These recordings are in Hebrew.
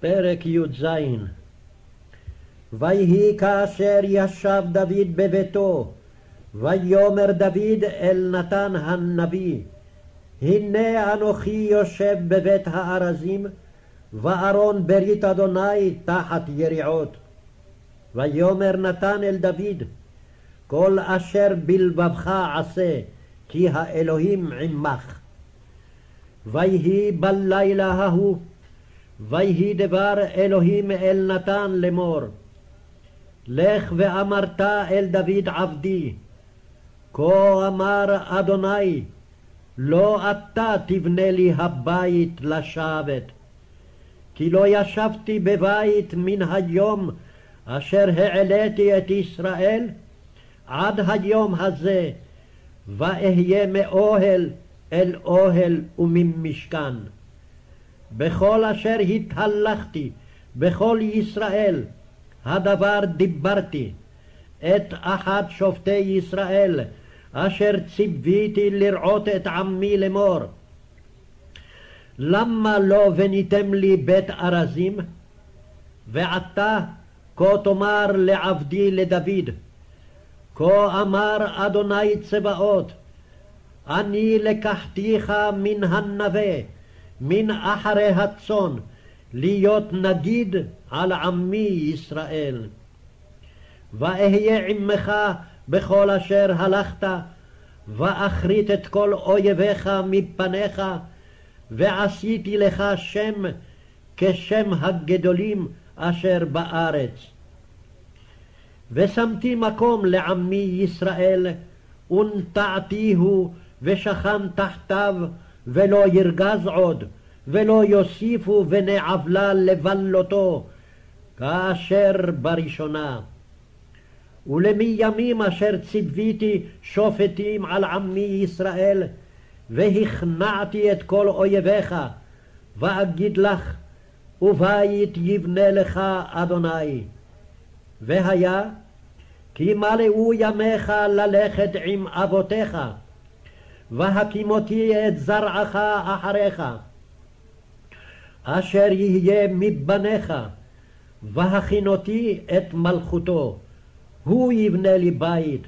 פרק י"ז ויהי כאשר ישב דוד בביתו, ויאמר דוד אל נתן הנביא, הנה אנוכי יושב בבית הארזים, וארון ברית אדוני תחת יריעות. ויאמר נתן אל דוד, כל אשר בלבבך עשה, כי האלוהים עמך. ויהי בלילה ההוא, ויהי דבר אלוהים אל נתן לאמור, לך ואמרת אל דוד עבדי, כה אמר אדוני, לא אתה תבנה לי הבית לשבת, כי לא ישבתי בבית מן היום אשר העליתי את ישראל עד היום הזה, ואהיה מאוהל אל אוהל וממשכן. בכל אשר התהלכתי, בכל ישראל, הדבר דיברתי, את אחת שופטי ישראל, אשר ציוויתי לרעות את עמי לאמור. למה לא בניתם לי בית ארזים? ועתה כה תאמר לעבדי לדוד, כה אמר אדוני צבאות, אני לקחתיך מן הנווה, מן אחרי הצאן, להיות נגיד על עמי ישראל. ואהיה עמך בכל אשר הלכת, ואכרית את כל אויביך מפניך, ועשיתי לך שם כשם הגדולים אשר בארץ. ושמתי מקום לעמי ישראל, ונטעתיהו ושכן תחתיו, ולא ירגז עוד, ולא יוסיפו בני עוולה לבלותו, כאשר בראשונה. ולמימים אשר ציוויתי שופטים על עמי ישראל, והכנעתי את כל אויביך, ואגיד לך, ובית יבנה לך אדוני. והיה, כי מלאו ימיך ללכת עם אבותיך, והקימותי את זרעך אחריך, אשר יהיה מבניך, והכינותי את מלכותו. הוא יבנה לי בית,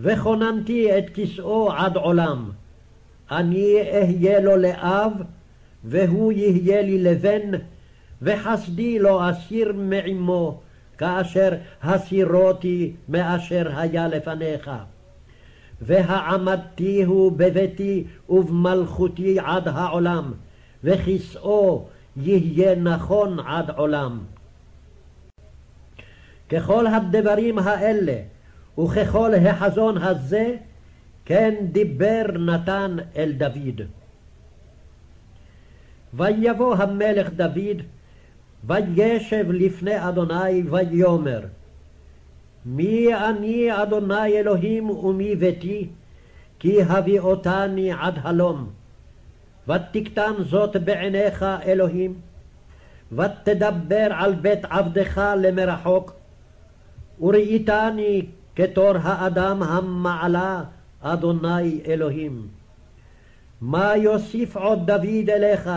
וכוננתי את כסאו עד עולם. אני אהיה לו לאב, והוא יהיה לי לבן, וחסדי לא אסיר מעמו, כאשר הסירותי מאשר היה לפניך. והעמדתיהו בביתי ובמלכותי עד העולם, וכסאו יהיה נכון עד עולם. ככל הדברים האלה, וככל החזון הזה, כן דיבר נתן אל דוד. ויבוא המלך דוד, וישב לפני אדוני, ויאמר, מי אני אדוני אלוהים ומי ביתי, כי הביאותני עד הלום. ותקטן זאת בעיניך אלוהים, ותדבר על בית עבדך למרחוק, וראיתני כתור האדם המעלה, אדוני אלוהים. מה יוסיף עוד דוד אליך,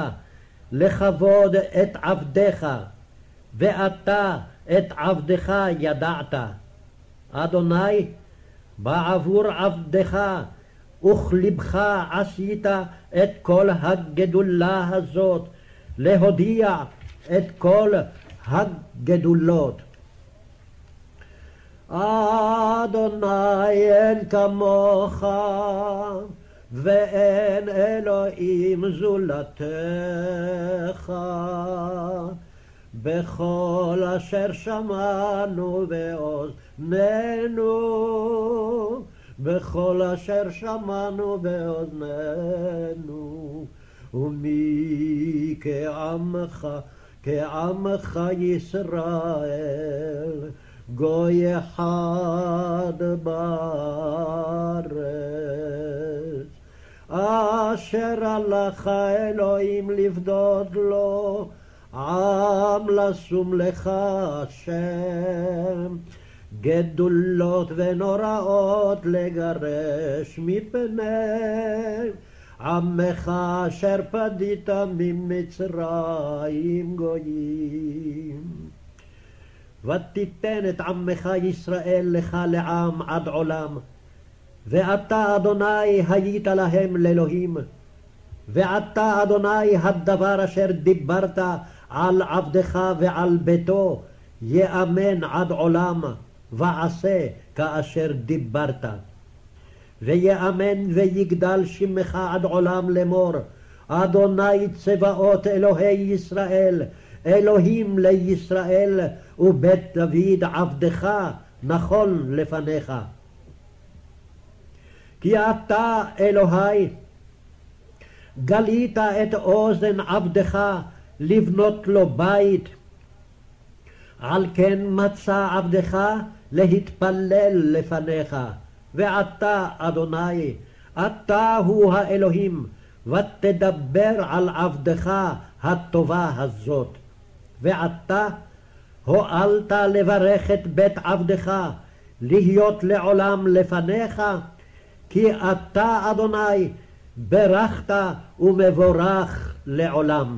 לכבוד את עבדיך, ואתה את עבדך ידעת. אדוני, בעבור עבדך וכלבך עשית את כל הגדולה הזאת, להודיע את כל הגדולות. אדוני אין כמוך ואין אלוהים זולתך בכל אשר שמענו באוזנינו בכל אשר שמענו באוזנינו ומי כעמך כעמך ישראל גוי אחד בארץ, אשר הלך אלוהים לפדות לו, עם לשום לך השם, גדולות ונוראות לגרש מפני עמך אשר פדית ממצרים גויים. ותיתן את עמך ישראל לך לעם עד עולם. ואתה, אדוני, היית להם לאלוהים. ועתה, אדוני, הדבר אשר דיברת על עבדך ועל ביתו, יאמן עד עולם, ועשה כאשר דיברת. ויאמן ויגדל שמך עד עולם לאמור, אדוני צבאות אלוהי ישראל, אלוהים לישראל, ובית דוד עבדך נכון לפניך. כי אתה, אלוהי, גלית את אוזן עבדך לבנות לו בית. על כן מצא עבדך להתפלל לפניך. ועתה, אדוני, אתה הוא האלוהים, ותדבר על עבדך הטובה הזאת. ועתה הואלת לברך את בית עבדך, להיות לעולם לפניך, כי אתה, אדוני, ברכת ומבורך לעולם.